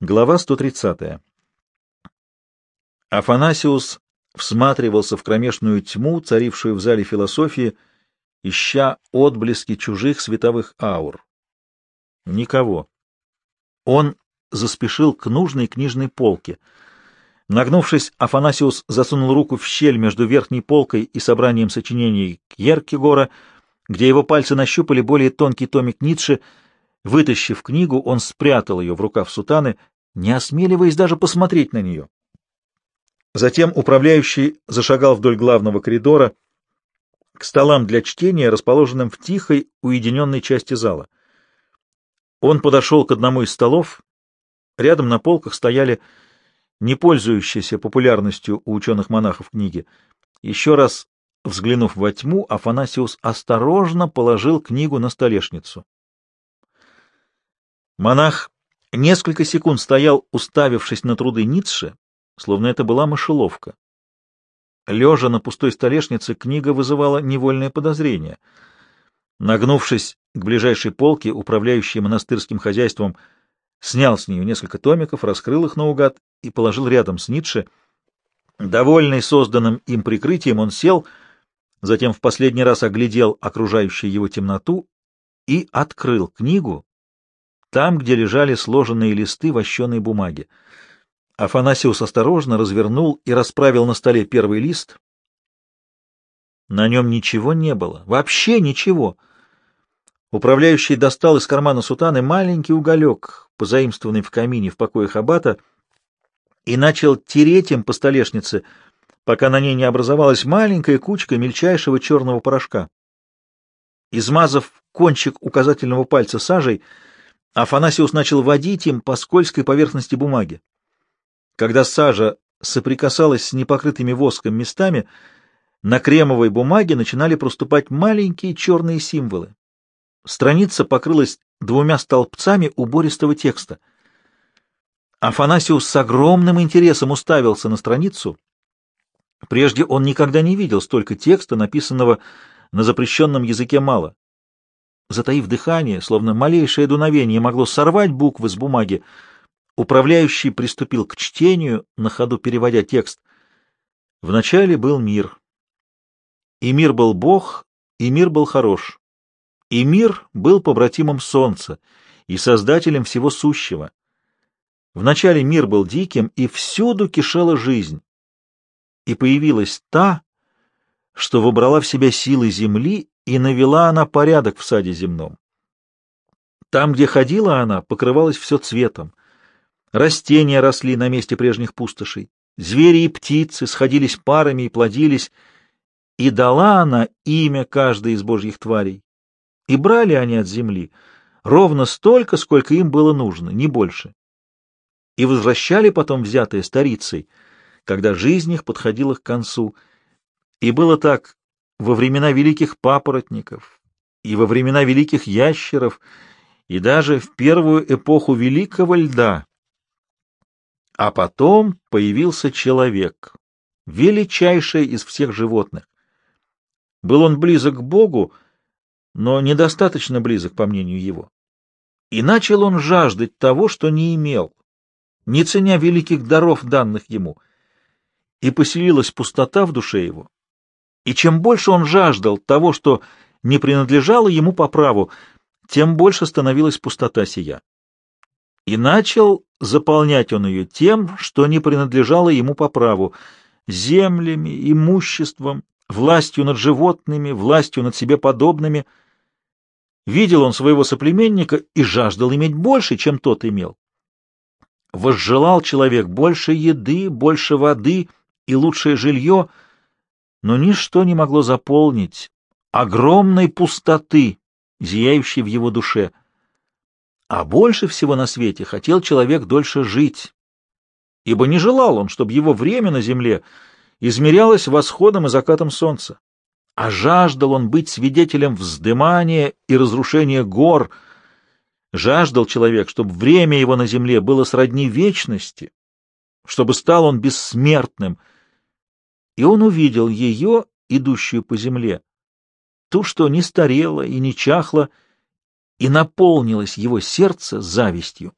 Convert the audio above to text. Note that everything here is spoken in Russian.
Глава 130. Афанасиус всматривался в кромешную тьму, царившую в зале философии, ища отблески чужих световых аур. Никого. Он заспешил к нужной книжной полке. Нагнувшись, Афанасиус засунул руку в щель между верхней полкой и собранием сочинений Кьеркегора, где его пальцы нащупали более тонкий томик Ницше — Вытащив книгу, он спрятал ее в рукав сутаны, не осмеливаясь даже посмотреть на нее. Затем управляющий зашагал вдоль главного коридора к столам для чтения, расположенным в тихой, уединенной части зала. Он подошел к одному из столов. Рядом на полках стояли не пользующиеся популярностью у ученых-монахов книги. Еще раз взглянув во тьму, Афанасиус осторожно положил книгу на столешницу. Монах несколько секунд стоял, уставившись на труды Ницше, словно это была мышеловка. Лежа на пустой столешнице, книга вызывала невольное подозрение. Нагнувшись к ближайшей полке, управляющий монастырским хозяйством снял с нее несколько томиков, раскрыл их наугад и положил рядом с Ницше. Довольный созданным им прикрытием, он сел, затем в последний раз оглядел окружающую его темноту и открыл книгу, там, где лежали сложенные листы вощеной бумаги. Афанасиус осторожно развернул и расправил на столе первый лист. На нем ничего не было, вообще ничего. Управляющий достал из кармана сутаны маленький уголек, позаимствованный в камине в покоях аббата, и начал тереть им по столешнице, пока на ней не образовалась маленькая кучка мельчайшего черного порошка. Измазав кончик указательного пальца сажей, Афанасиус начал водить им по скользкой поверхности бумаги. Когда сажа соприкасалась с непокрытыми воском местами, на кремовой бумаге начинали проступать маленькие черные символы. Страница покрылась двумя столбцами убористого текста. Афанасиус с огромным интересом уставился на страницу. Прежде он никогда не видел столько текста, написанного на запрещенном языке мало. Затаив дыхание, словно малейшее дуновение могло сорвать буквы с бумаги, управляющий приступил к чтению, на ходу переводя текст. Вначале был мир. И мир был Бог, и мир был хорош. И мир был побратимом солнца и создателем всего сущего. Вначале мир был диким, и всюду кишела жизнь. И появилась та, что вобрала в себя силы земли и навела она порядок в саде земном. Там, где ходила она, покрывалось все цветом. Растения росли на месте прежних пустошей, звери и птицы сходились парами и плодились, и дала она имя каждой из божьих тварей. И брали они от земли ровно столько, сколько им было нужно, не больше. И возвращали потом взятые старицей, когда жизнь их подходила к концу. И было так во времена великих папоротников и во времена великих ящеров, и даже в первую эпоху великого льда. А потом появился человек, величайший из всех животных. Был он близок к Богу, но недостаточно близок, по мнению его. И начал он жаждать того, что не имел, не ценя великих даров, данных ему. И поселилась пустота в душе его, и чем больше он жаждал того, что не принадлежало ему по праву, тем больше становилась пустота сия. И начал заполнять он ее тем, что не принадлежало ему по праву, землями, имуществом, властью над животными, властью над себе подобными. Видел он своего соплеменника и жаждал иметь больше, чем тот имел. Возжелал человек больше еды, больше воды и лучшее жилье — но ничто не могло заполнить огромной пустоты, зияющей в его душе. А больше всего на свете хотел человек дольше жить, ибо не желал он, чтобы его время на земле измерялось восходом и закатом солнца, а жаждал он быть свидетелем вздымания и разрушения гор, жаждал человек, чтобы время его на земле было сродни вечности, чтобы стал он бессмертным — и он увидел ее, идущую по земле, ту, что не старела и не чахла, и наполнилось его сердце завистью.